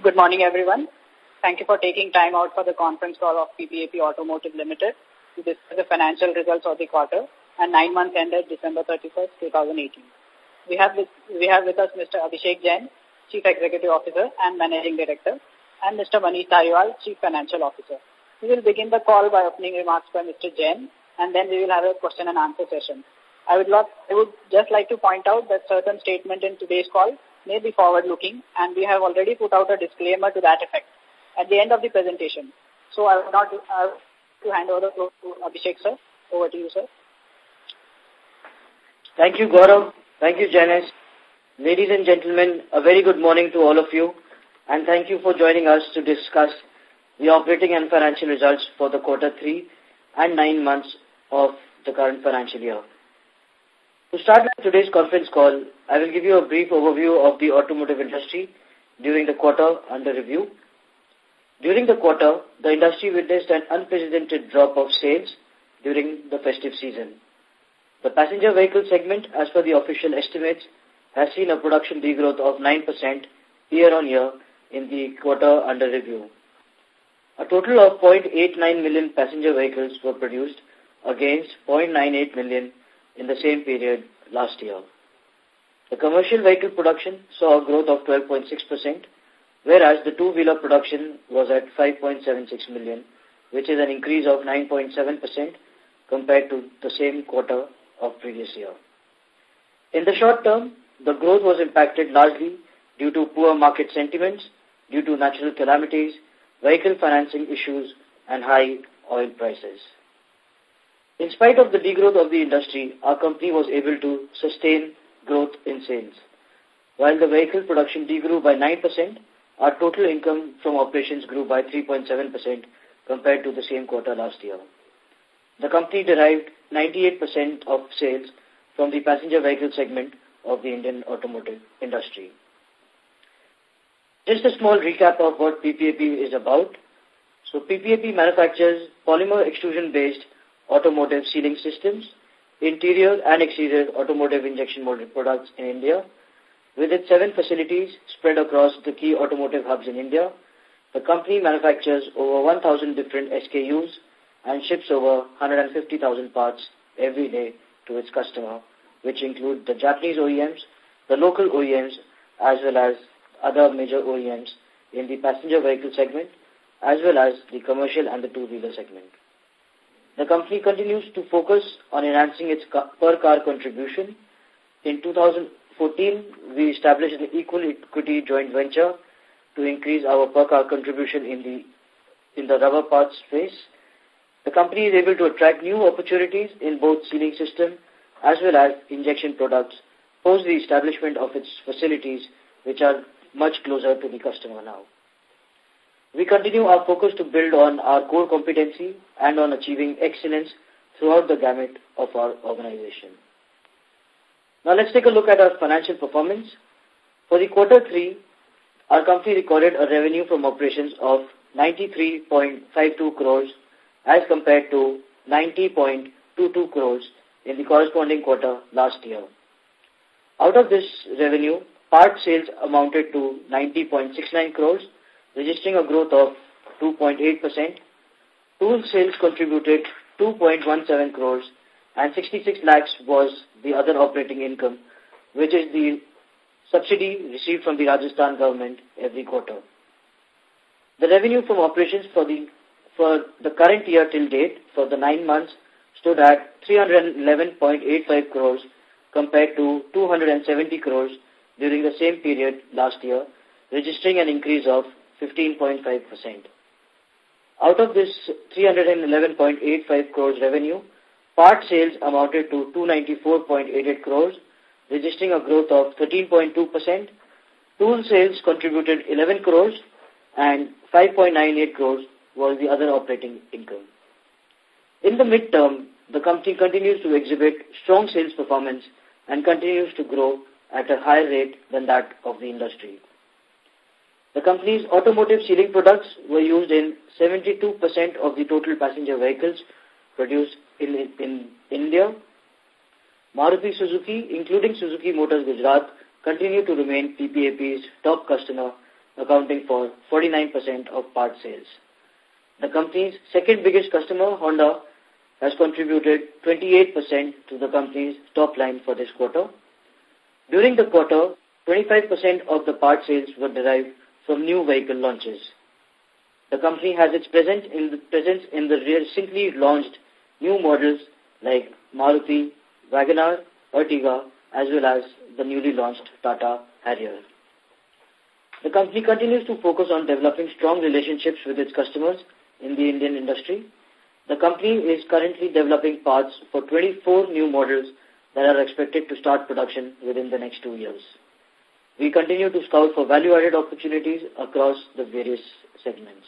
Good morning, everyone. Thank you for taking time out for the conference call of PPAP Automotive Limited to discuss the financial results of the quarter and nine months ended December 31st, 2018. We have with, we have with us Mr. Abhishek Jain, Chief Executive Officer and Managing Director, and Mr. Manish Dhariwal, Chief Financial Officer. We will begin the call by opening remarks by Mr. Jain, and then we will have a question and answer session. I would, love, I would just like to point out that certain statements in today's call may be forward-looking, and we have already put out a disclaimer to that effect at the end of the presentation. So I will not uh, to hand over to Abhishek, sir. Over to you, sir. Thank you, Gaurav. Thank you, Janice. Ladies and gentlemen, a very good morning to all of you, and thank you for joining us to discuss the operating and financial results for the quarter three and nine months of the current financial year. To start with today's conference call, I will give you a brief overview of the automotive industry during the quarter under review. During the quarter, the industry witnessed an unprecedented drop of sales during the festive season. The passenger vehicle segment, as per the official estimates, has seen a production degrowth of 9% year-on-year in the quarter under review. A total of 0.89 million passenger vehicles were produced against 0.98 million in the same period last year. The commercial vehicle production saw a growth of 12.6%, whereas the two-wheeler production was at 5.76 million, which is an increase of 9.7% compared to the same quarter of previous year. In the short term, the growth was impacted largely due to poor market sentiments, due to natural calamities, vehicle financing issues, and high oil prices. In spite of the degrowth of the industry, our company was able to sustain growth in sales. While the vehicle production degrew by 9%, our total income from operations grew by 3.7% compared to the same quarter last year. The company derived 98% of sales from the passenger vehicle segment of the Indian automotive industry. Just a small recap of what PPAP is about. So PPAP manufactures polymer extrusion-based automotive sealing systems, interior and exterior automotive injection molded products in India. With its seven facilities spread across the key automotive hubs in India, the company manufactures over 1,000 different SKUs and ships over 150,000 parts every day to its customer, which include the Japanese OEMs, the local OEMs, as well as other major OEMs in the passenger vehicle segment, as well as the commercial and the two-wheeler segment. The company continues to focus on enhancing its per car contribution. In 2014, we established an equal equity joint venture to increase our per car contribution in the in the rubber parts space. The company is able to attract new opportunities in both sealing system as well as injection products post the establishment of its facilities, which are much closer to the customer now. We continue our focus to build on our core competency and on achieving excellence throughout the gamut of our organization. Now let's take a look at our financial performance. For the quarter three, our company recorded a revenue from operations of 93.52 crores as compared to 90.22 crores in the corresponding quarter last year. Out of this revenue, part sales amounted to 90.69 crores registering a growth of 2.8%. Tool sales contributed 2.17 crores and 66 lakhs was the other operating income, which is the subsidy received from the Rajasthan government every quarter. The revenue from operations for the for the current year till date for the nine months stood at 311.85 crores compared to 270 crores during the same period last year, registering an increase of 15.5%. Out of this 311.85 crores revenue, part sales amounted to 294.88 crores, registering a growth of 13.2%. Tool sales contributed 11 crores and 5.98 crores was the other operating income. In the midterm, the company continues to exhibit strong sales performance and continues to grow at a higher rate than that of the industry. The company's automotive sealing products were used in 72% of the total passenger vehicles produced in, in, in India. Maruti Suzuki, including Suzuki Motors Gujarat, continue to remain PPAP's top customer accounting for 49% of part sales. The company's second biggest customer, Honda, has contributed 28% to the company's top line for this quarter. During the quarter, 25% of the part sales were derived from new vehicle launches. The company has its presence in the, presence in the recently launched new models like Maruti, WagonR, Ertiga, as well as the newly launched Tata Harrier. The company continues to focus on developing strong relationships with its customers in the Indian industry. The company is currently developing parts for 24 new models that are expected to start production within the next two years. We continue to scout for value-added opportunities across the various segments.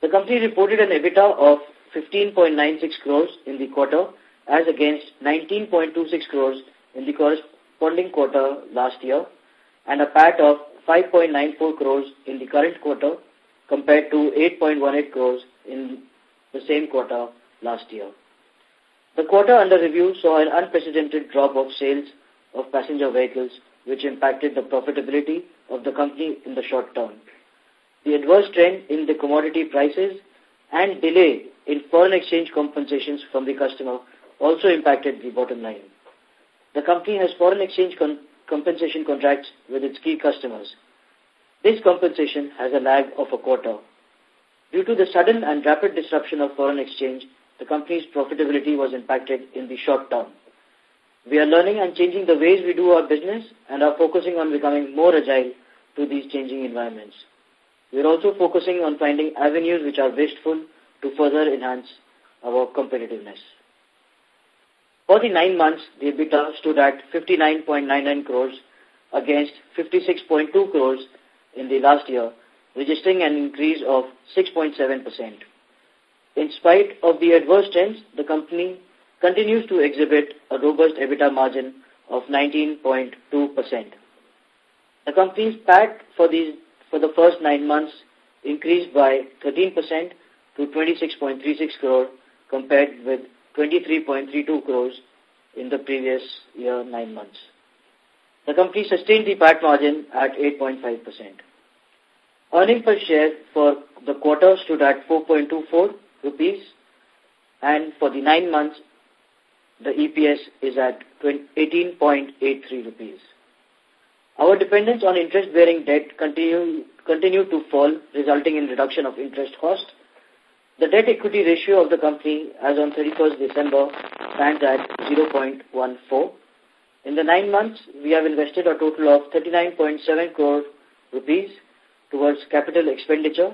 The company reported an EBITDA of 15.96 crores in the quarter as against 19.26 crores in the corresponding quarter last year and a PAT of 5.94 crores in the current quarter compared to 8.18 crores in the same quarter last year. The quarter under review saw an unprecedented drop of sales of passenger vehicles, which impacted the profitability of the company in the short term. The adverse trend in the commodity prices and delay in foreign exchange compensations from the customer also impacted the bottom line. The company has foreign exchange con compensation contracts with its key customers. This compensation has a lag of a quarter. Due to the sudden and rapid disruption of foreign exchange, the company's profitability was impacted in the short term. We are learning and changing the ways we do our business and are focusing on becoming more agile to these changing environments. We are also focusing on finding avenues which are wasteful to further enhance our competitiveness. For the nine months, the EBITDA stood at 59.99 crores against 56.2 crores in the last year, registering an increase of 6.7%. In spite of the adverse trends, the company continues to exhibit a robust EBITDA margin of 19.2%. The company's PAT for, these, for the first nine months increased by 13% to 26.36 crore compared with 23.32 crores in the previous year nine months. The company sustained the PAT margin at 8.5%. Earning per share for the quarter stood at 4.24 rupees and for the nine months the EPS is at 18.83 rupees. Our dependence on interest-bearing debt continue, continue to fall, resulting in reduction of interest cost. The debt-equity ratio of the company as on 31st December stands at 0.14. In the nine months, we have invested a total of 39.7 crore rupees towards capital expenditure.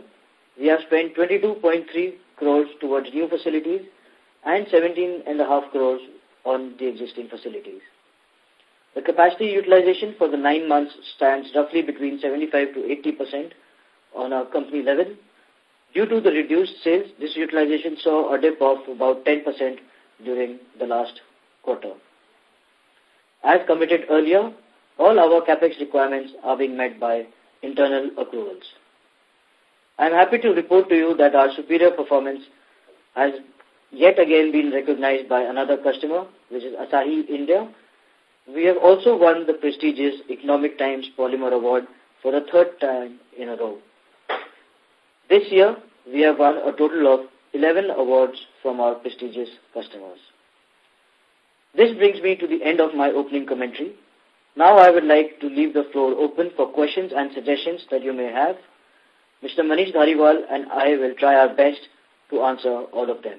We have spent 22.3 crores towards new facilities and 17.5 crores on the existing facilities. The capacity utilization for the nine months stands roughly between 75 to 80% on our company level. Due to the reduced sales, this utilization saw a dip of about 10% during the last quarter. As committed earlier, all our capex requirements are being met by internal accruals. I am happy to report to you that our superior performance has yet again been recognized by another customer, which is Asahi India. We have also won the prestigious Economic Times Polymer Award for the third time in a row. This year, we have won a total of 11 awards from our prestigious customers. This brings me to the end of my opening commentary. Now I would like to leave the floor open for questions and suggestions that you may have. Mr. Manish Dhariwal and I will try our best to answer all of them.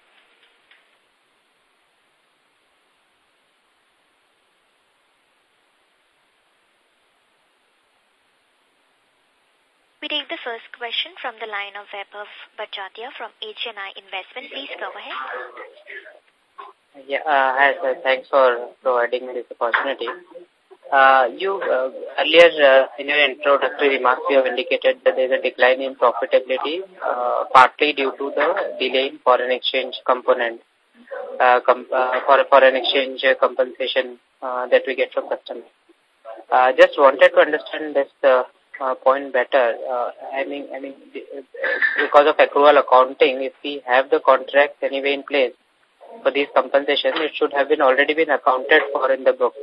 Take the first question from the line of Vaibhav Badjatya from HNI Investment. Please go ahead. Yeah, uh, hi. Thanks for providing me this opportunity. Uh, you uh, earlier uh, in your introductory remarks, you have indicated that there is a decline in profitability, uh, partly due to the delay in foreign exchange component, uh, com uh, for foreign exchange compensation uh, that we get from customers. Uh, just wanted to understand this uh, uh, point better. Uh, I mean, I mean, because of accrual accounting, if we have the contracts anyway in place for these compensations, it should have been already been accounted for in the book.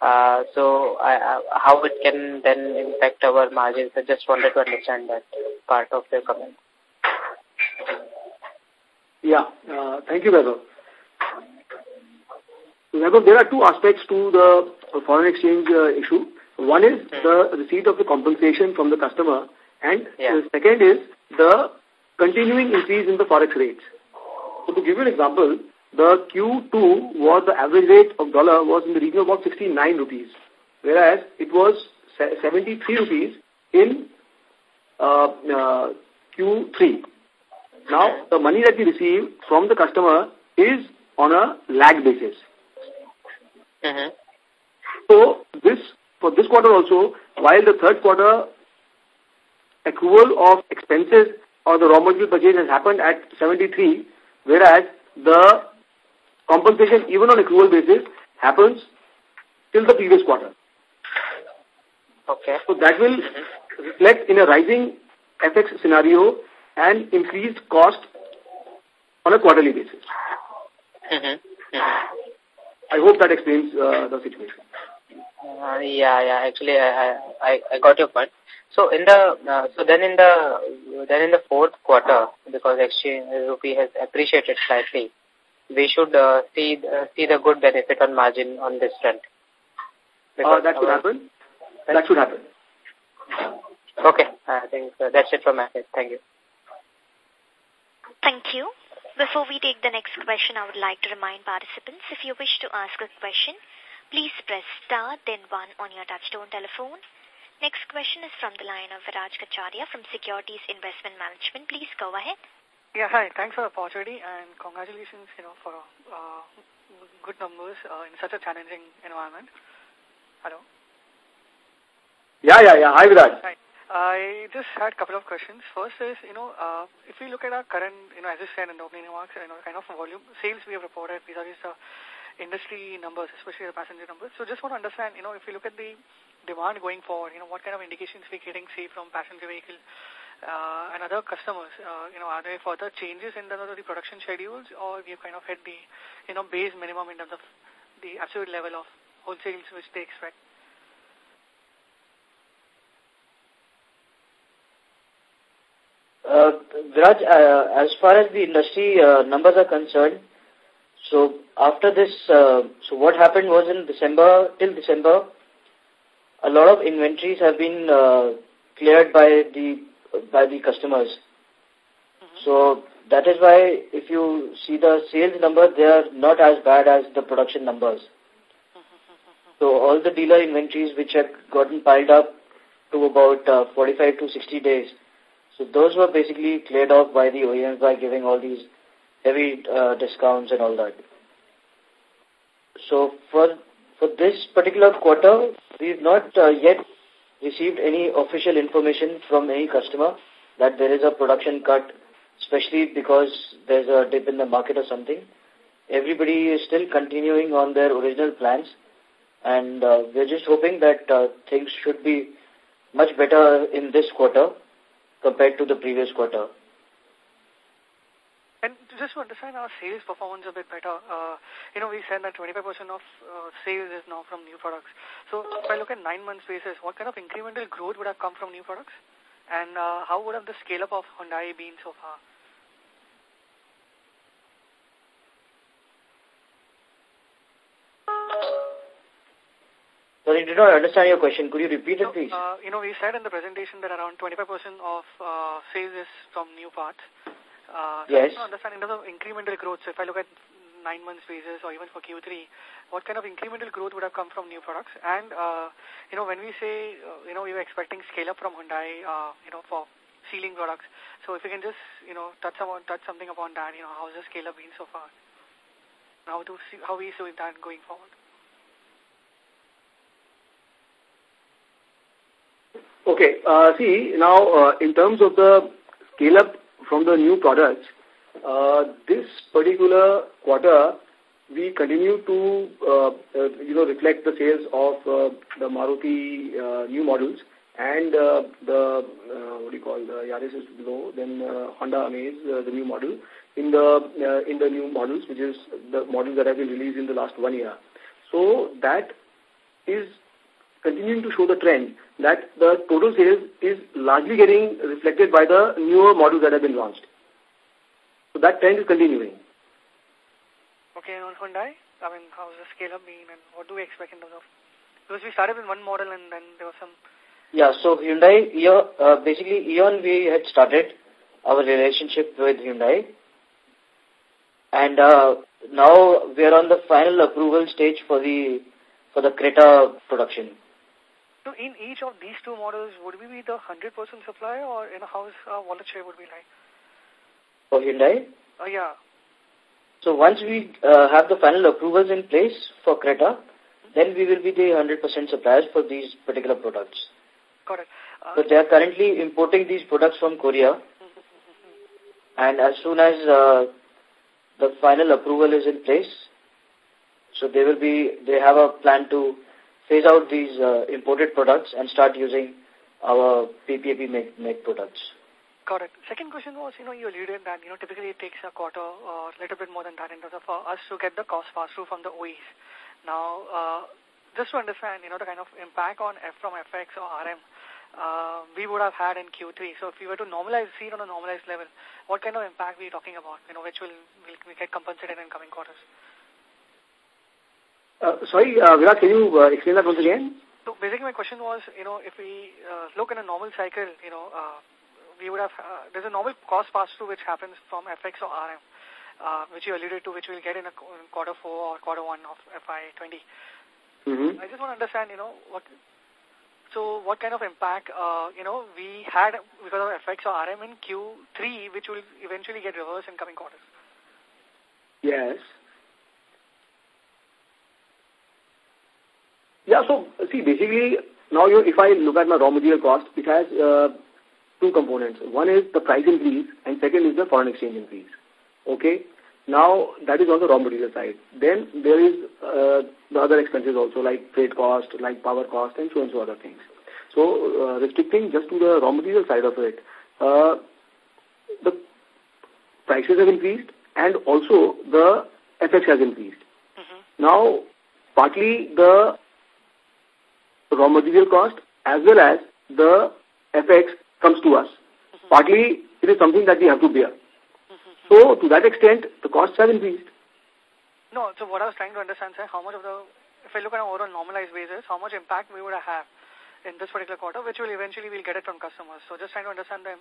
Uh, so uh, how it can then impact our margins? I just wanted to understand that part of the comment. Yeah, uh, thank you, Vaibhav. Vaibhav, there are two aspects to the foreign exchange uh, issue. One is hmm. the receipt of the compensation from the customer, and yeah. the second is the continuing increase in the forex rates. So to give you an example, the Q2 was the average rate of dollar was in the region of about 69 rupees, whereas it was 73 rupees in uh, uh, Q3. Now, the money that we receive from the customer is on a lag basis. Mm -hmm. So, this for this quarter also, while the third quarter accrual of expenses or the raw material purchase has happened at 73, whereas the compensation even on accrual basis happens till the previous quarter. Okay. So that will reflect in a rising FX scenario and increased cost on a quarterly basis. Mm -hmm. Mm -hmm. I hope that explains uh, the situation. Uh, yeah, yeah. Actually, I, I I got your point. So in the uh, so then in the then in the fourth quarter, because exchange rupee has appreciated slightly, we should uh, see uh, see the good benefit on margin on this front. Uh, that should happen. That should happen. Okay, I think uh, that's it from my side. Thank you. Thank you. Before we take the next question, I would like to remind participants, if you wish to ask a question, please press star then one on your touchtone telephone. Next question is from the line of Viraj Kacharia from Securities Investment Management. Please go ahead. Yeah, hi. Thanks for the opportunity and congratulations, you know, for uh, good numbers uh, in such a challenging environment. Hello? Yeah, yeah, yeah. Hi, Viraj. Hi. I just had a couple of questions. First is, you know, uh, if we look at our current, you know, as you said in the opening remarks, you know, kind of volume sales we have reported vis-a-vis the industry numbers, especially the passenger numbers. So just want to understand, you know, if you look at the demand going forward, you know, what kind of indications we're getting, say, from passenger vehicle uh, and other customers, uh, you know, are there further changes in the, the production schedules or we've kind of hit the, you know, base minimum in terms of the absolute level of wholesales which they expect? Uh, Viraj, uh, as far as the industry uh, numbers are concerned, so after this, uh, so what happened was in December, till December, a lot of inventories have been uh, cleared by the by the customers. Mm -hmm. So that is why if you see the sales number, they are not as bad as the production numbers. So all the dealer inventories which have gotten piled up to about uh, 45 to 60 days. So those were basically cleared off by the OEMs by giving all these heavy uh, discounts and all that. So for for this particular quarter, we've not uh, yet received any official information from any customer that there is a production cut, especially because there's a dip in the market or something. Everybody is still continuing on their original plans, and uh, we're just hoping that uh, things should be much better in this quarter compared to the previous quarter. And just to understand our sales performance a bit better, uh, you know, we said that 25% of uh, sales is now from new products. So if I look at nine months basis, what kind of incremental growth would have come from new products? And uh, how would have the scale-up of Hyundai been so far? Sorry, I did not understand your question. Could you repeat it, please? Uh, you know, we said in the presentation that around 25% of uh, sales is from new parts. Uh, so yes. I understand in terms of incremental growth, so if I look at nine months basis or even for Q3, what kind of incremental growth would have come from new products? And, uh, you know, when we say, uh, you know, we were expecting scale up from Hyundai, uh, you know, for sealing products. So if you can just, you know, touch, about, touch something upon that, you know, how's the scale up been so far? How, do, see, how we see that going forward? Okay. Uh, see, now, uh, in terms of the scale-up from the new products, uh, this particular quarter, we continue to, uh, uh, you know, reflect the sales of uh, the Maruti uh, new models and uh, the, uh, what do you call, the Yaris is below, then uh, Honda Amaze, uh, the new model, in the, uh, in the new models, which is the models that have been released in the last one year. So that is continuing to show the trend that the total sales is largely getting reflected by the newer models that have been launched. So that trend is continuing. Okay, on Hyundai, I mean, how's the scale up been and what do we expect in terms of, because we started with one model and then there was some... Yeah, so Hyundai, uh, basically Eon we had started our relationship with Hyundai and uh, now we are on the final approval stage for the for the Creta production. So in each of these two models, would we be the 100% supplier or in a house uh, wallet share would be like? For Hyundai? Oh, uh, yeah. So once we uh, have the final approvals in place for Creta, then we will be the 100% suppliers for these particular products. Got it. Uh, so they are currently importing these products from Korea. and as soon as uh, the final approval is in place, so they will be, they have a plan to phase out these uh, imported products and start using our PPAP make, make products. It. Second question was, you know, you alluded that, you know, typically it takes a quarter or a little bit more than that in terms of uh, us to get the cost pass through from the OEs. Now, uh, just to understand, you know, the kind of impact on F from FX or RM uh, we would have had in Q3. So if we were to normalize, see it on a normalized level, what kind of impact are we talking about, you know, which will, will, will get compensated in coming quarters? Uh, sorry, uh, Virat, can you uh, explain that once again? So basically my question was, you know, if we uh, look in a normal cycle, you know, uh, we would have, uh, there's a normal cost pass-through which happens from FX or RM, uh, which you alluded to, which we'll get in, a, in quarter four or quarter one of FY20. Mm -hmm. I just want to understand, you know, what, so what kind of impact, uh, you know, we had because of FX or RM in Q3, which will eventually get reversed in coming quarters? Yes. Yeah, so see, basically, now you, if I look at my raw material cost, it has uh, two components. One is the price increase, and second is the foreign exchange increase. Okay? Now, that is on the raw material side. Then there is uh, the other expenses also, like freight cost, like power cost, and so and so other things. So, uh, restricting just to the raw material side of it, uh, the prices have increased, and also the FX has increased. Mm -hmm. Now, partly the raw material cost as well as the FX comes to us. Mm -hmm. Partly, it is something that we have to bear. Mm -hmm. So, to that extent, the costs have increased. No, so what I was trying to understand, sir, how much of the, if I look at an overall normalized basis, how much impact we would have in this particular quarter, which will eventually we'll get it from customers. So just trying to understand the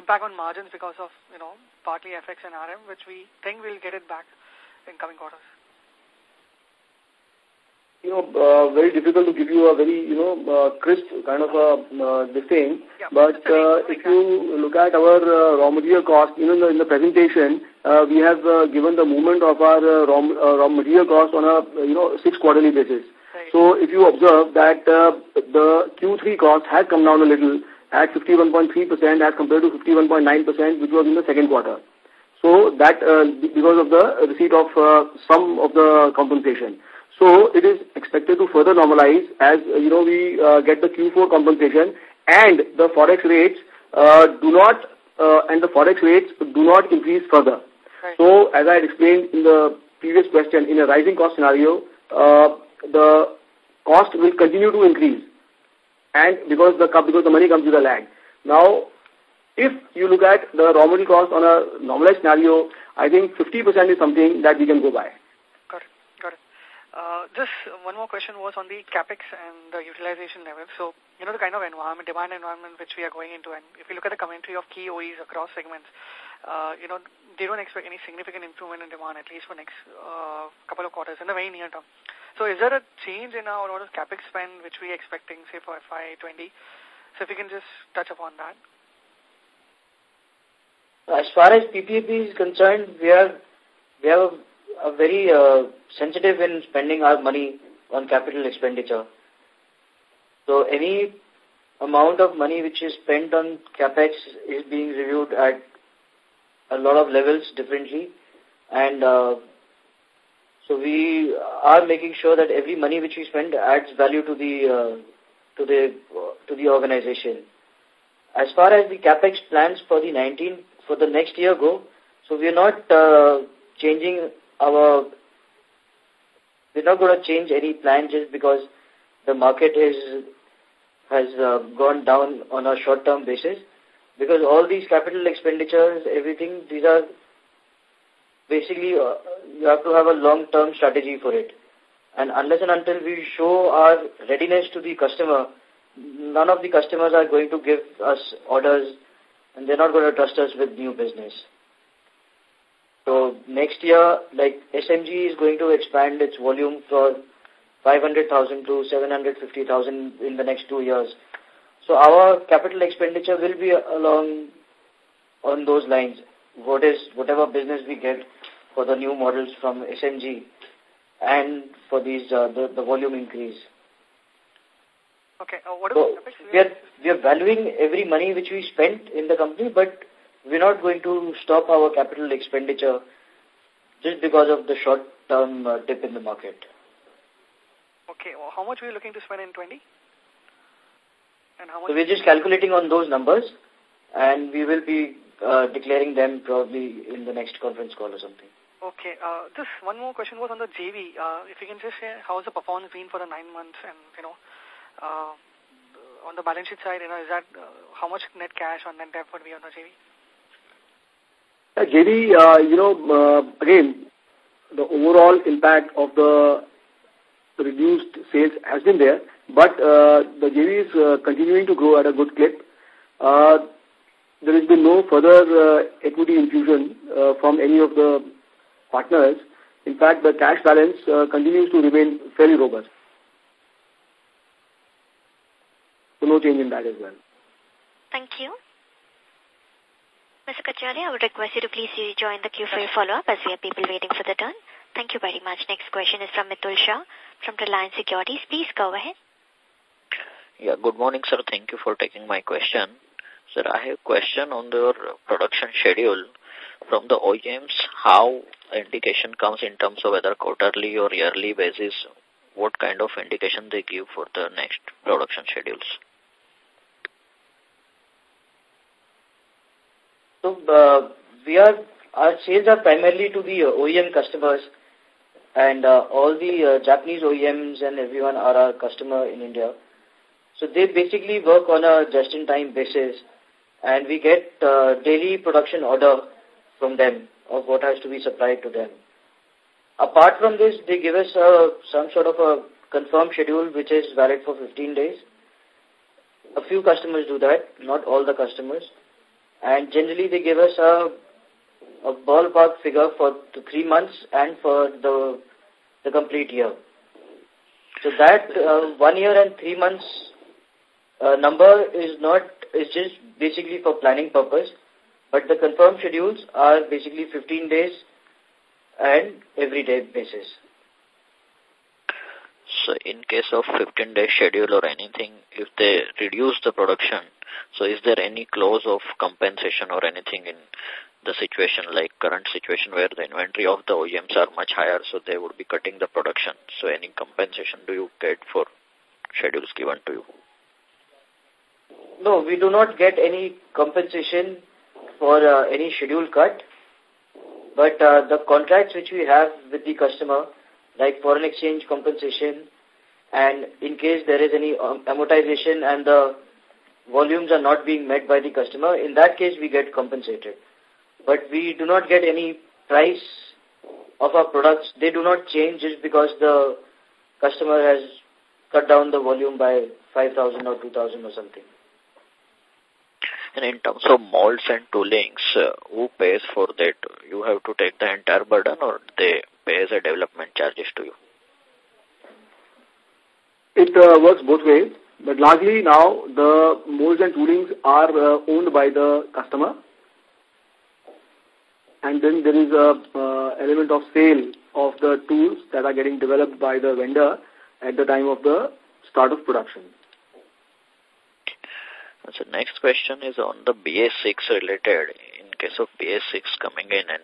impact on margins because of, you know, partly FX and RM, which we think we'll get it back in coming quarters you know, uh, very difficult to give you a very, you know, uh, crisp kind of a uh, this thing. Yeah, but uh, if you look at our uh, raw material cost, you know, in the, in the presentation, uh, we have uh, given the movement of our uh, raw, uh, raw material cost on a, you know, six quarterly basis. Right. So if you observe that uh, the Q3 cost has come down a little at 51.3% as compared to 51.9%, which was in the second quarter. So that uh, because of the receipt of uh, some of the compensation. So it is expected to further normalize as, uh, you know, we uh, get the Q4 compensation and the forex rates uh, do not, uh, and the forex rates do not increase further. Right. So as I had explained in the previous question, in a rising cost scenario, uh, the cost will continue to increase. And because the because the money comes with a lag. Now, if you look at the raw material cost on a normalized scenario, I think 50% is something that we can go by. Uh, just one more question was on the capex and the utilization level. So, you know, the kind of environment, demand environment which we are going into, and if you look at the commentary of key OEs across segments, uh, you know, they don't expect any significant improvement in demand, at least for next uh, couple of quarters in the very near term. So is there a change in our order of capex spend which we are expecting, say, for FY20? So if you can just touch upon that. As far as PPAP is concerned, we are we have a a very uh, sensitive in spending our money on capital expenditure. So any amount of money which is spent on capex is being reviewed at a lot of levels differently. And uh, so we are making sure that every money which we spend adds value to the uh, to the to the organization. As far as the capex plans for the 19 for the next year go, so we are not uh, changing our. We're not going to change any plan just because the market is has uh, gone down on a short-term basis because all these capital expenditures, everything, these are basically, uh, you have to have a long-term strategy for it. And unless and until we show our readiness to the customer, none of the customers are going to give us orders and they're not going to trust us with new business. So next year, like SMG is going to expand its volume for 500,000 to 750,000 in the next two years. So our capital expenditure will be along on those lines. What is whatever business we get for the new models from SMG and for these uh, the, the volume increase. Okay. Uh, what so we are we are valuing every money which we spent in the company, but we're not going to stop our capital expenditure just because of the short-term uh, dip in the market. Okay. Well, how much we are you looking to spend in 20? And how much so we're just calculating on those numbers, and we will be uh, declaring them probably in the next conference call or something. Okay. Uh, just one more question was on the JV. Uh, if you can just say how's the performance been for the nine months and, you know, uh, on the balance sheet side, you know, is that uh, how much net cash or net debt would be on the JV? Uh, JV, uh, you know, uh, again, the overall impact of the reduced sales has been there, but uh, the JV is uh, continuing to grow at a good clip. Uh, there has been no further uh, equity infusion uh, from any of the partners. In fact, the cash balance uh, continues to remain fairly robust. So no change in that as well. Thank you. Mr. Kacharia, I would request you to please join the queue for your follow-up as we have people waiting for the turn. Thank you very much. Next question is from Mitul Shah from Reliance Securities. Please go ahead. Yeah, good morning, sir. Thank you for taking my question. Sir, I have a question on your production schedule. From the OEMs, how indication comes in terms of whether quarterly or yearly basis, what kind of indication they give for the next production schedules? So, uh, we are, our sales are primarily to the OEM customers and uh, all the uh, Japanese OEMs and everyone are our customer in India. So they basically work on a just-in-time basis and we get uh, daily production order from them of what has to be supplied to them. Apart from this, they give us uh, some sort of a confirmed schedule which is valid for 15 days. A few customers do that, not all the customers. And generally they give us a a ballpark figure for three months and for the the complete year. So that uh, one year and three months uh, number is not is just basically for planning purpose, but the confirmed schedules are basically 15 days and everyday basis. So in case of 15 day schedule or anything, if they reduce the production, so is there any clause of compensation or anything in the situation like current situation where the inventory of the OEMs are much higher, so they would be cutting the production. So any compensation do you get for schedules given to you? No, we do not get any compensation for uh, any schedule cut. But uh, the contracts which we have with the customer, like foreign exchange compensation, and in case there is any um, amortization and the volumes are not being met by the customer, in that case we get compensated but we do not get any price of our products. They do not change just because the customer has cut down the volume by 5,000 or 2,000 or something. And in terms of molds and toolings, uh, who pays for that? You have to take the entire burden or they pay a development charges to you? It uh, works both ways, but largely now the molds and toolings are uh, owned by the customer and then there is a uh, element of sale of the tools that are getting developed by the vendor at the time of the start of production. So next question is on the BS6 related. In case of BS6 coming in and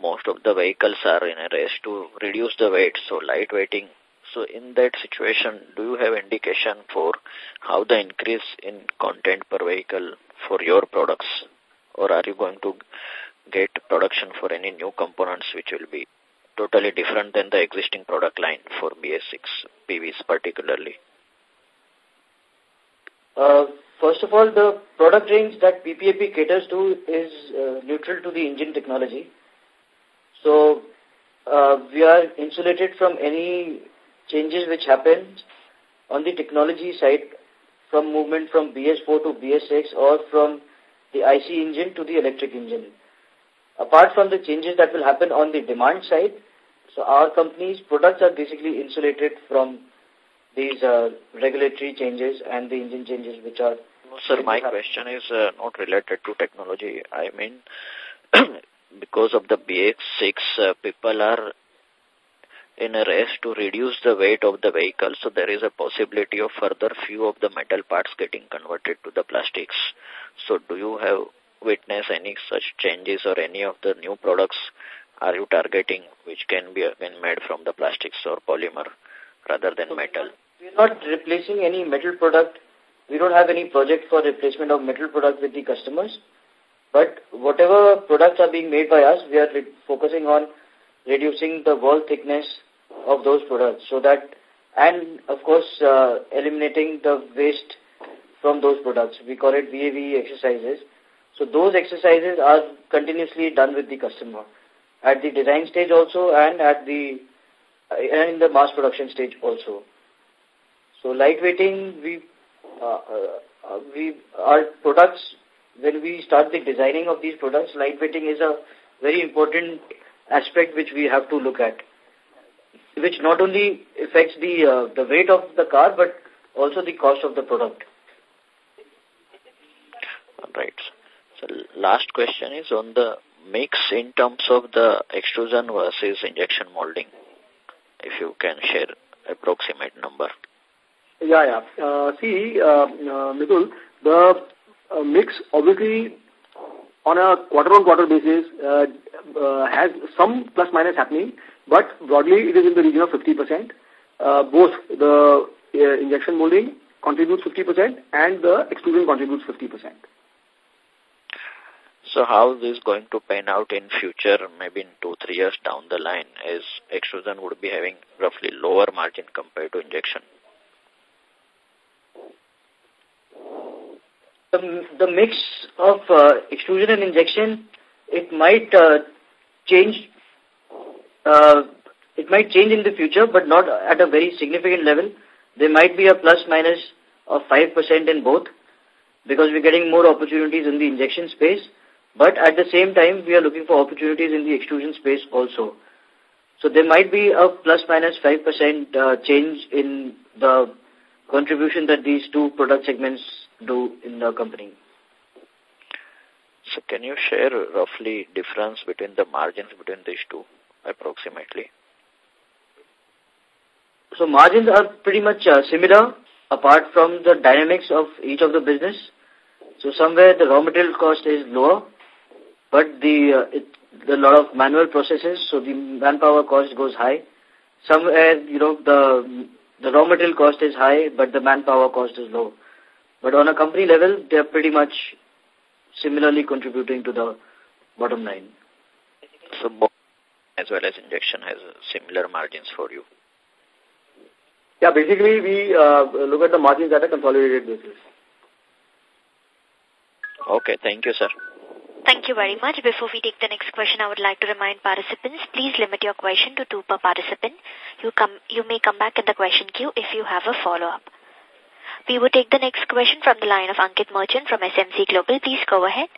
most of the vehicles are in a race to reduce the weight, so lightweighting. So in that situation, do you have indication for how the increase in content per vehicle for your products? Or are you going to get production for any new components which will be totally different than the existing product line for BS6 PVs particularly? Uh, first of all, the product range that PPAP caters to is uh, neutral to the engine technology. So uh, we are insulated from any changes which happen on the technology side from movement from BS4 to BS6 or from the IC engine to the electric engine. Apart from the changes that will happen on the demand side, so our company's products are basically insulated from these uh, regulatory changes and the engine changes which are... No, sir, my question is uh, not related to technology. I mean, because of the BS6, uh, people are in a race to reduce the weight of the vehicle. So there is a possibility of further few of the metal parts getting converted to the plastics. So do you have witnessed any such changes or any of the new products are you targeting which can be again made from the plastics or polymer rather than metal? We're not replacing any metal product. We don't have any project for replacement of metal product with the customers. But whatever products are being made by us, we are focusing on reducing the wall thickness of those products so that, and of course, uh, eliminating the waste from those products. We call it VAVE exercises. So those exercises are continuously done with the customer at the design stage also and at the and in the mass production stage also. So lightweighting, we uh, uh, we our products when we start the designing of these products, lightweighting is a very important aspect which we have to look at, which not only affects the uh, the weight of the car but also the cost of the product. Right. So last question is on the mix in terms of the extrusion versus injection molding. If you can share approximate number. Yeah, yeah. Uh, see, uh, uh, Mikul, the uh, mix obviously on a quarter-on-quarter -quarter basis uh, uh, has some plus minus happening, but broadly it is in the region of 50%. Uh, both the uh, injection molding contributes 50% and the extrusion contributes 50%. So how is this going to pan out in future, maybe in two, three years down the line, as extrusion would be having roughly lower margin compared to injection? The, the mix of uh, extrusion and injection, it might uh, change uh, it might change in the future, but not at a very significant level. There might be a plus minus of 5% in both because we're getting more opportunities in the injection space. But at the same time, we are looking for opportunities in the extrusion space also. So there might be a plus minus 5% uh, change in the contribution that these two product segments do in the company. So can you share roughly difference between the margins between these two approximately? So margins are pretty much uh, similar apart from the dynamics of each of the business. So somewhere the raw material cost is lower, but the uh, it, the lot of manual processes, so the manpower cost goes high. Somewhere, you know, the the raw material cost is high, but the manpower cost is low. But on a company level, they are pretty much similarly contributing to the bottom line. So as well as injection has similar margins for you? Yeah, basically we uh, look at the margins at a consolidated basis. Okay, thank you, sir. Thank you very much. Before we take the next question, I would like to remind participants, please limit your question to two per participant. You, come, you may come back in the question queue if you have a follow-up. We will take the next question from the line of Ankit Merchant from SMC Global. Please go ahead.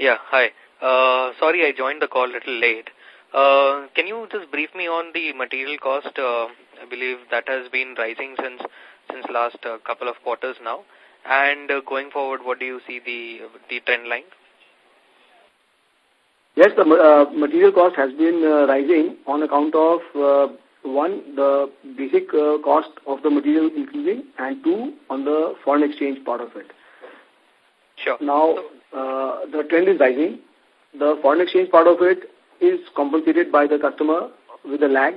Yeah, hi. Uh, sorry, I joined the call a little late. Uh, can you just brief me on the material cost? Uh, I believe that has been rising since since last uh, couple of quarters now. And uh, going forward, what do you see the the trend line? Yes, the uh, material cost has been uh, rising on account of uh, one, the basic uh, cost of the material increasing, and two, on the foreign exchange part of it. Sure. Now, uh, the trend is rising. The foreign exchange part of it is compensated by the customer with a lag.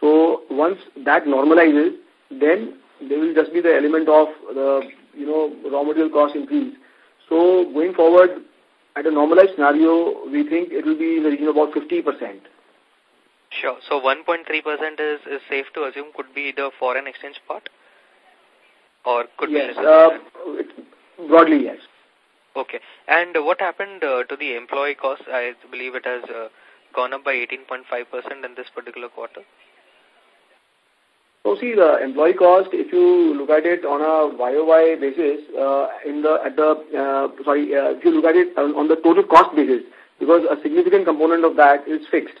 So once that normalizes, then there will just be the element of the, you know, raw material cost increase. So going forward, at a normalized scenario, we think it will be in the region of about 50%. Sure. So 1.3% is, is safe to assume could be the foreign exchange part? Or could yes, be... Uh, broadly, yes. Okay. And what happened uh, to the employee cost? I believe it has uh, gone up by 18.5% in this particular quarter. So see the employee cost, if you look at it on a YOY basis, uh, in the, at the, uh, sorry, uh, if you look at it on, on, the total cost basis, because a significant component of that is fixed.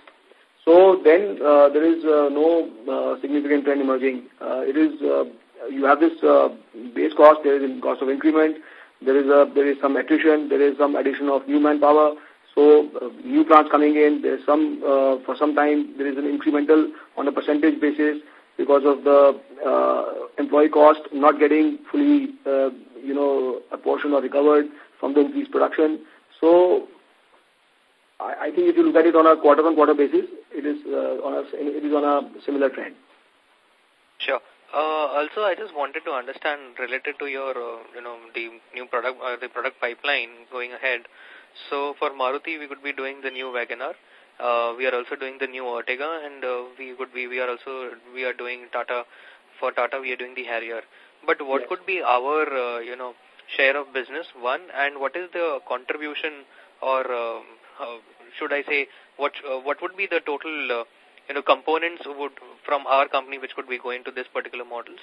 So then uh, there is uh, no uh, significant trend emerging. Uh, it is, uh, you have this uh, base cost, there is cost of increment, there is a, there is some attrition, there is some addition of new manpower. So uh, new plants coming in, there is some, uh, for some time, there is an incremental on a percentage basis because of the uh, employee cost not getting fully, uh, you know, a portion or recovered from the increased production. So I, I think if you look at it on a quarter-on-quarter -quarter basis, it is uh, on a it is on a similar trend. Sure. Uh, also, I just wanted to understand related to your, uh, you know, the new product, uh, the product pipeline going ahead. So for Maruti, we could be doing the new WagonR. Uh, we are also doing the new Ertiga and uh, we would be, we are also, we are doing Tata, for Tata we are doing the Harrier. But what yes. could be our, uh, you know, share of business, one, and what is the contribution or, uh, uh, should I say, what, uh, what would be the total, uh, you know, components would from our company which could be going to this particular models,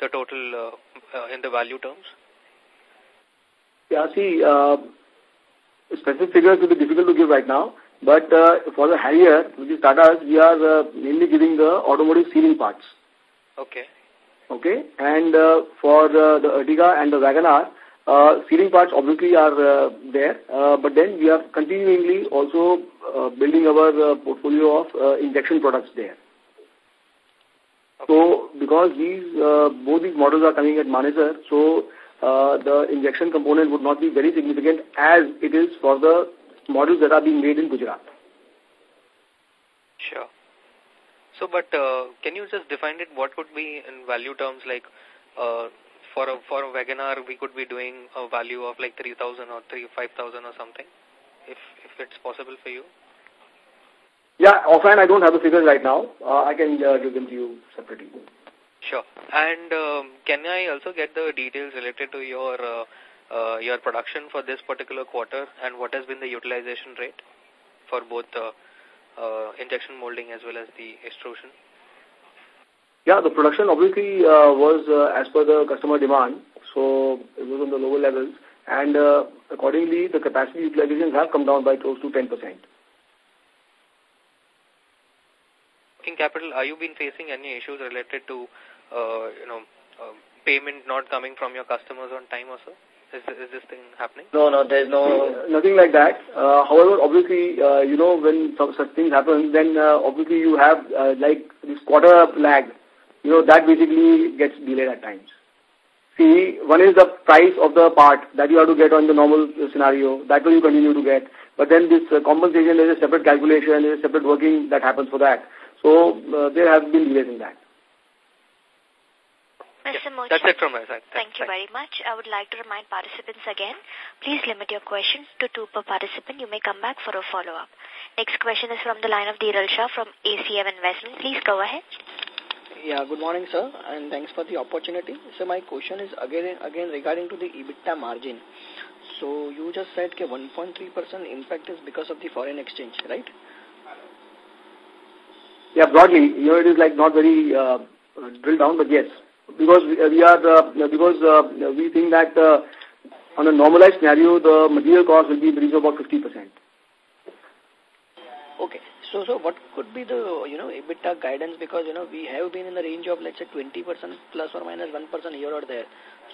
the total uh, uh, in the value terms? Yeah, see, uh, specific figures will be difficult to give right now. But uh, for the Harrier, which is Tata's, we are uh, mainly giving the automotive sealing parts. Okay. Okay. And uh, for the, the Ertiga and the WagonR, uh, sealing parts obviously are uh, there, uh, but then we are continually also uh, building our uh, portfolio of uh, injection products there. Okay. So, because these uh, both these models are coming at Manesar, so uh, the injection component would not be very significant as it is for the models that are being made in Gujarat. Sure. So, but uh, can you just define it? What would be in value terms like uh, for a for a WagonR we could be doing a value of like three thousand or three five thousand or something, if if it's possible for you. Yeah, offhand I don't have the figures right now. Uh, I can uh, give them to you separately. Sure. And um, can I also get the details related to your uh, uh, your production for this particular quarter and what has been the utilization rate for both uh, uh, injection molding as well as the extrusion? Yeah, the production obviously uh, was uh, as per the customer demand, so it was on the lower levels, and uh, accordingly the capacity utilizations have come down by close to 10%. In capital, are you been facing any issues related to, uh, you know, uh, payment not coming from your customers on time or so? Is, is this thing happening? No, no, there's no... Nothing like that. Uh, however, obviously, uh, you know, when some such things happen, then uh, obviously you have uh, like this quarter lag. You know, that basically gets delayed at times. See, one is the price of the part that you have to get on the normal scenario. That will you continue to get. But then this uh, compensation, is a separate calculation, is a separate working that happens for that. So uh, there have been delays in that. Mr. Yeah, that's it from my side. Thank you very much. I would like to remind participants again, please limit your questions to two per participant. You may come back for a follow-up. Next question is from the line of Dhiral Shah from ACM Investment. Please go ahead. Yeah, good morning, sir, and thanks for the opportunity. So my question is again again regarding to the EBITDA margin. So you just said that 1.3% impact is because of the foreign exchange, right? Yeah, broadly, you know, it is like not very uh, drilled down, but yes, because we are uh, because uh, we think that uh, on a normalized scenario, the material cost will be in the of about 50%. Okay. So, so what could be the, you know, EBITDA guidance? Because, you know, we have been in the range of, let's say, 20% plus or minus 1 here or there.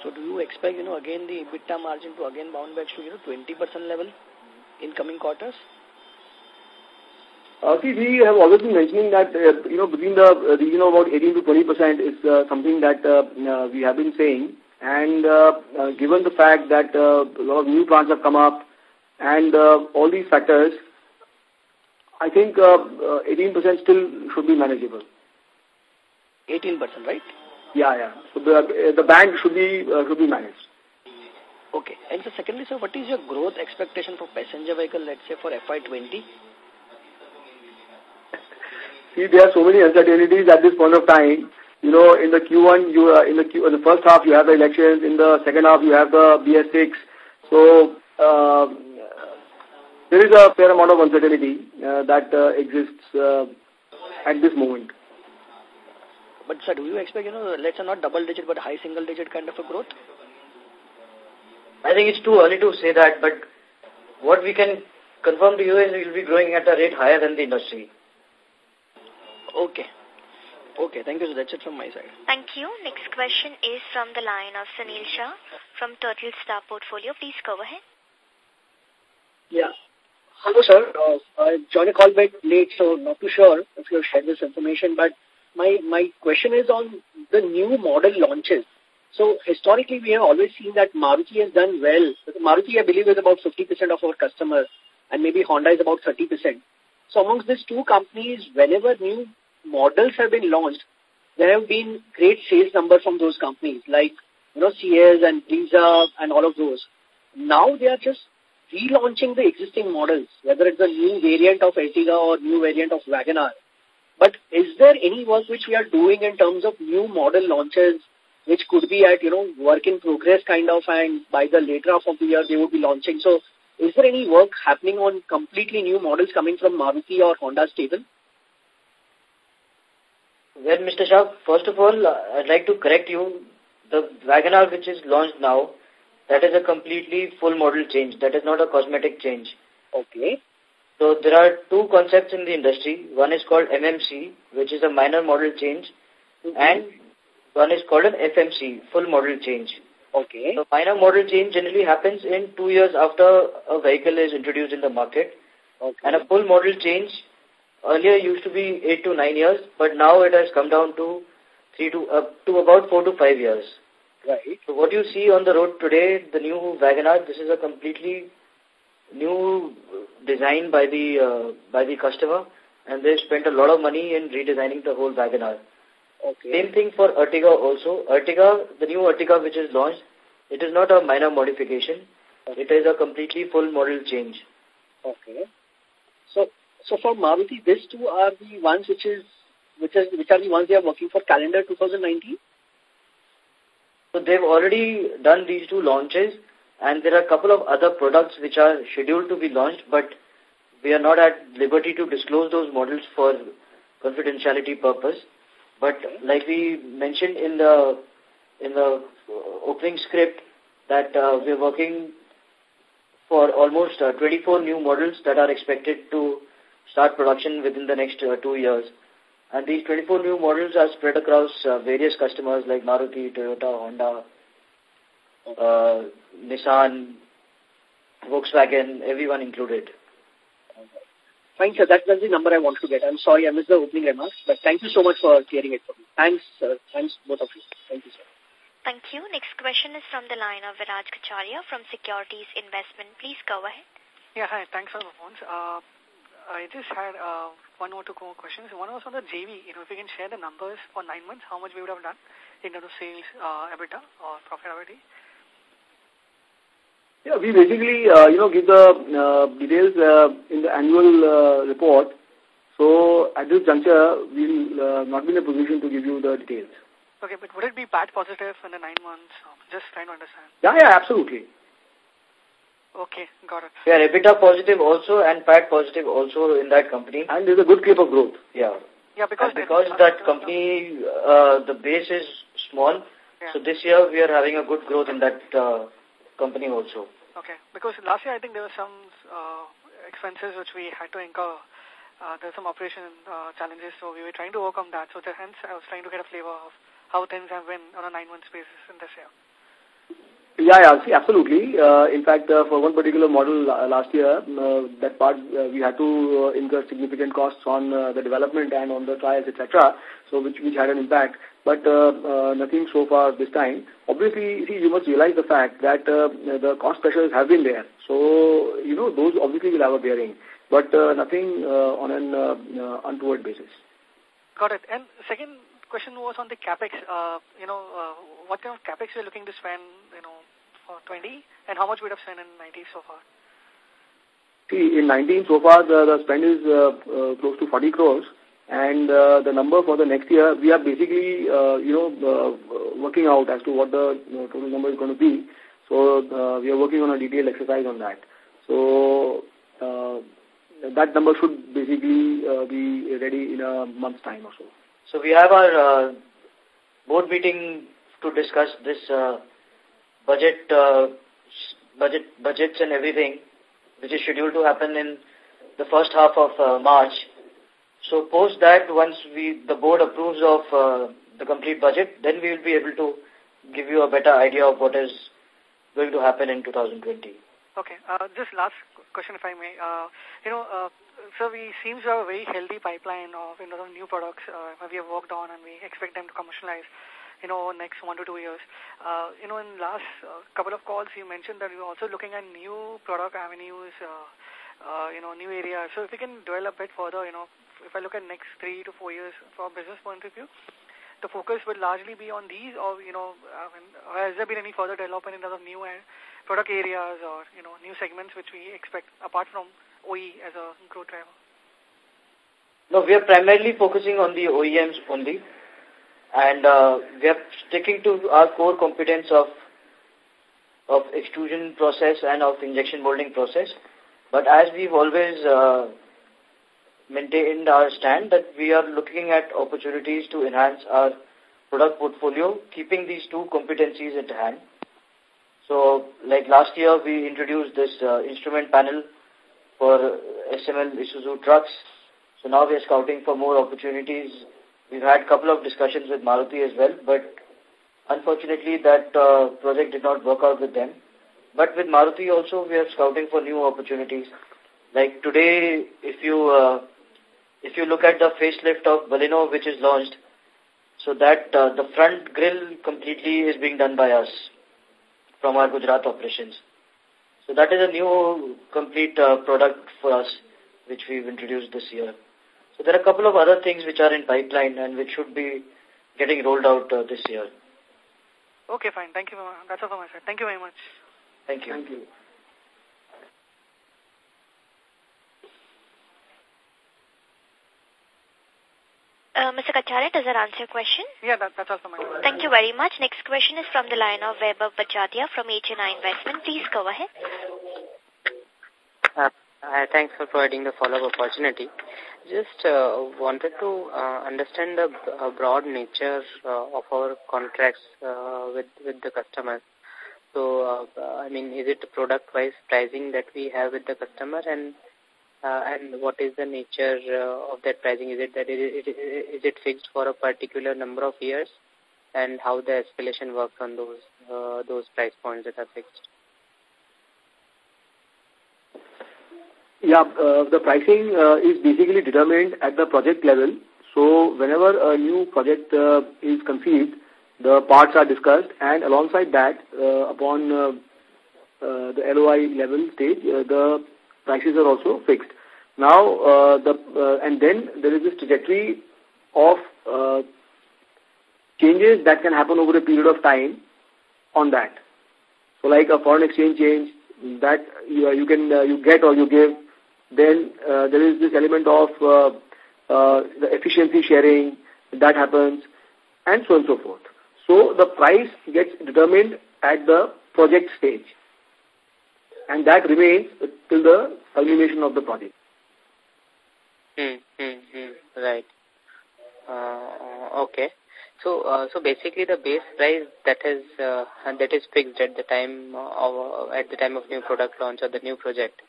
So, do you expect, you know, again the EBITDA margin to again bounce back to, you know, 20% level in coming quarters? Uh, see, we have always been mentioning that, uh, you know, between the uh, region of about 18 to 20 percent is uh, something that uh, uh, we have been saying. And uh, uh, given the fact that uh, a lot of new plants have come up and uh, all these factors, I think uh, uh, 18% still should be manageable. 18%, right? Yeah, yeah. So the, the bank should be, uh, should be managed. Okay. And so secondly, sir, what is your growth expectation for passenger vehicle, let's say, for FY20? See, there are so many uncertainties at this point of time. You know, in the Q1, you uh, in the Q, in the first half you have the elections. In the second half you have the BS6. So uh, there is a fair amount of uncertainty uh, that uh, exists uh, at this moment. But sir, do you expect, you know, let's say not double digit, but high single digit kind of a growth? I think it's too early to say that, but what we can confirm to you is we will be growing at a rate higher than the industry. Okay. Okay, thank you. So that's it from my side. Thank you. Next question is from the line of Sunil Shah from Turtle Star Portfolio. Please go ahead. Yeah. Hello, sir. Uh, I joined a call back late, so not too sure if you have shared this information, but my, my question is on the new model launches. So historically, we have always seen that Maruti has done well. Maruti, I believe, is about 50% of our customers, and maybe Honda is about 30%. So amongst these two companies, whenever new models have been launched, there have been great sales numbers from those companies, like, you know, Ciaz and Brezza and all of those. Now they are just relaunching the existing models, whether it's a new variant of Ertiga or new variant of WagonR. But is there any work which we are doing in terms of new model launches which could be at, you know, work in progress kind of and by the later half of the year they would be launching. So is there any work happening on completely new models coming from Maruti or Honda stable? Well, Mr. Shah, first of all, I'd like to correct you. The WagonR which is launched now, that is a completely full model change. That is not a cosmetic change. Okay. So there are two concepts in the industry. One is called MMC, which is a minor model change, mm -hmm. and one is called an FMC, full model change. Okay. So minor model change generally happens in two years after a vehicle is introduced in the market. Okay. And a full model change earlier used to be eight to nine years, but now it has come down to three to up to about four to five years. Right. So what you see on the road today, the new WagonR, this is a completely new design by the uh, by the customer, and they spent a lot of money in redesigning the whole WagonR. Okay. Same thing for Ertiga also. Ertiga, the new Ertiga which is launched, it is not a minor modification. Okay. It is a completely full model change. Okay. So, so for Maruti, these two are the ones which is which is which are the ones they are working for calendar 2019. So they've already done these two launches, and there are a couple of other products which are scheduled to be launched, but we are not at liberty to disclose those models for confidentiality purpose. But like we mentioned in the in the opening script that uh, we're working for almost uh, 24 new models that are expected to start production within the next uh, two years. And these 24 new models are spread across uh, various customers like Maruti, Toyota, Honda, uh, Nissan, Volkswagen, everyone included. Fine, sir. That, that's the number I wanted to get. I'm sorry I missed the opening remarks, but thank you so much for clearing it for me. Thanks, sir. Thanks, both of you. Thank you, sir. Thank you. Next question is from the line of Viraj Kacharia from Securities Investment. Please go ahead. Yeah, hi. Thanks for the response. Uh, I just had uh, one or two more questions. One was on the JV. You know, if you can share the numbers for nine months, how much we would have done in terms of sales, uh, EBITDA or profitability? Yeah, we basically, uh, you know, give the uh, details uh, in the annual uh, report. So at this juncture, we'll uh, not be in a position to give you the details. Okay, but would it be PAT positive in the nine months? Just trying to understand. Yeah, yeah, absolutely. Okay, got it. Yeah, EBITDA positive also and PAT positive also in that company. And there's a good clip of growth. Yeah. Yeah, because, because that company, uh, the base is small. Yeah. So this year we are having a good growth in that uh, company also. Okay, because last year I think there were some uh, expenses which we had to incur. Uh, there were some operation uh, challenges, so we were trying to work on that. So hence I was trying to get a flavor of how things have been on a nine-month basis in this year. Yeah, yeah, see, absolutely. Uh, in fact, uh, for one particular model uh, last year, uh, that part uh, we had to uh, incur significant costs on the development and on the trials, etc. So which which had an impact. But nothing so far this time. Obviously, see, you must realize the fact that the cost pressures have been there. So you know those obviously will have a bearing, but nothing on an untoward basis. Got it. And second question was on the capex. You know, what kind of capex you're looking to spend, you know, for 20, and how much we have spent in 19 so far? See, in 19 so far, the, the spend is uh, uh, close to 40 crores. And uh, the number for the next year, we are basically, uh, you know, uh, working out as to what the you know, total number is going to be. So uh, we are working on a detailed exercise on that. So uh, that number should basically uh, be ready in a month's time or so. So we have our uh, board meeting to discuss this uh, budget, uh, budget, budgets and everything, which is scheduled to happen in the first half of uh, March. So post that, once we the board approves of uh, the complete budget, then we will be able to give you a better idea of what is going to happen in 2020. Okay. Uh, just last question, if I may. Uh, you know, uh, so we seem to have a very healthy pipeline of you know new products uh, we have worked on, and we expect them to commercialize. You know, next one to two years. Uh, you know, in last uh, couple of calls, you mentioned that you're also looking at new product avenues. Uh, uh, you know, new areas. So if we can dwell a bit further, you know, if I look at next three to four years from business point of view, the focus will largely be on these, or you know, I mean, has there been any further development in terms of new product areas or you know new segments which we expect apart from OE as a growth driver? No, we are primarily focusing on the OEMs only, and uh, we are sticking to our core competence of of extrusion process and of injection molding process. But as we've always uh, maintained our stand that we are looking at opportunities to enhance our product portfolio, keeping these two competencies at hand. So, like last year, we introduced this uh, instrument panel for SML Isuzu trucks. So now we are scouting for more opportunities. We've had a couple of discussions with Maruti as well, but unfortunately that uh, project did not work out with them. But with Maruti also, we are scouting for new opportunities. Like today, if you uh, if you look at the facelift of Baleno, which is launched, so that uh, the front grille completely is being done by us from our Gujarat operations. So that is a new complete product for us, which we've introduced this year. So there are a couple of other things which are in pipeline and which should be getting rolled out uh, this year. Okay, fine. Thank you. That's all from my side. Thank you very much. Thank you. Thank you. Uh, Mr. Kacharia, does that answer your question? Yeah, that, that's all from my side. Thank you very much. Next question is from the line of Weber Bajatia from HNI Investment. Please go ahead. Uh, uh, thanks for providing the follow-up opportunity. Just uh, wanted to uh, understand the uh, broad nature uh, of our contracts uh, with with the customers. So, I mean, is it product-wise pricing that we have with the customer, and and what is the nature of that pricing? Is it that it, it, is it fixed for a particular number of years, and how the escalation works on those those price points that are fixed? Yeah, uh, the pricing uh, is basically determined at the project level. So whenever a new project uh, is conceived, the parts are discussed and alongside that, uh, upon uh, uh, the LOI level stage, uh, the prices are also fixed. Now, uh, the uh, and then there is this trajectory of uh, changes that can happen over a period of time on that. So like a foreign exchange change that you, you can uh, you get or you give then uh, there is this element of uh, uh, the efficiency sharing that happens, and so on and so forth. So the price gets determined at the project stage, and that remains till the culmination of the project. Hmm, hmm, hmm, right. Uh, okay. So, uh, so basically, the base price that is uh, that is fixed at the time of at the time of new product launch or the new project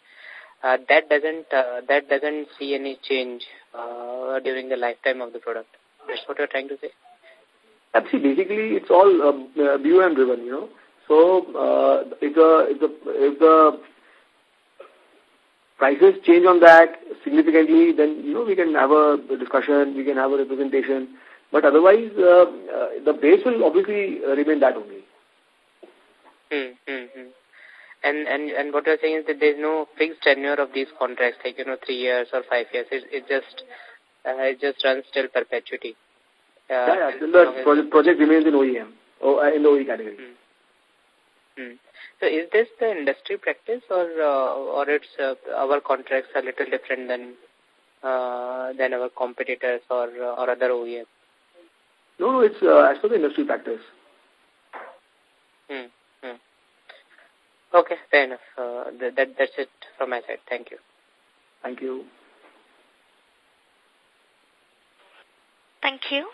uh, that doesn't uh, that doesn't see any change uh, during the lifetime of the product. That's what you're trying to say. See, basically, it's all uh, BOM driven, you know. So uh, if, the, if, the, if the prices change on that significantly, then, you know, we can have a discussion, we can have a representation. But otherwise, uh, uh, the base will obviously remain that only. Hmm, hmm, hmm. And, and, and what you're saying is that there's no fixed tenure of these contracts, like, you know, three years or five years. It, it just, uh, it just runs till perpetuity. Uh, yeah, yeah. The project, project remains in OEM, or uh, in the OE category. Hmm. Hmm. So is this the industry practice or uh, or it's uh, our contracts are a little different than uh, than our competitors or uh, or other OEMs? No, no, it's uh, as per the industry practice. Hmm. Okay, fair enough. Uh, that, that that's it from my side. Thank you. Thank you. Thank you.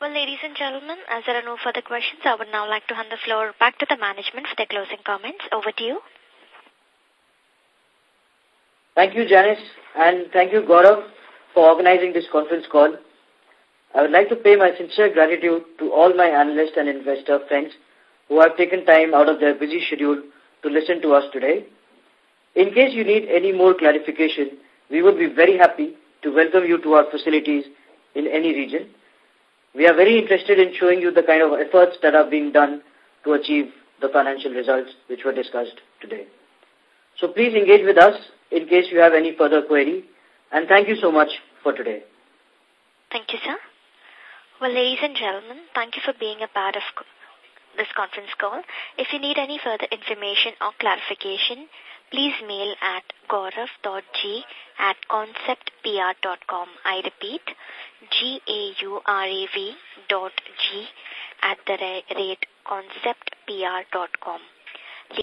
Well, ladies and gentlemen, as there are no further questions, I would now like to hand the floor back to the management for their closing comments. Over to you. Thank you, Janice, and thank you, Gaurav, for organizing this conference call. I would like to pay my sincere gratitude to all my analyst and investor friends who have taken time out of their busy schedule to listen to us today. In case you need any more clarification, we would be very happy to welcome you to our facilities in any region. We are very interested in showing you the kind of efforts that are being done to achieve the financial results which were discussed today. So please engage with us in case you have any further query. And thank you so much for today. Thank you, sir. Well, ladies and gentlemen, thank you for being a part of this conference call. If you need any further information or clarification, please mail at gaurav.g at conceptpr.com. I repeat, G-A-U-R-A-V dot G at the rate conceptpr.com.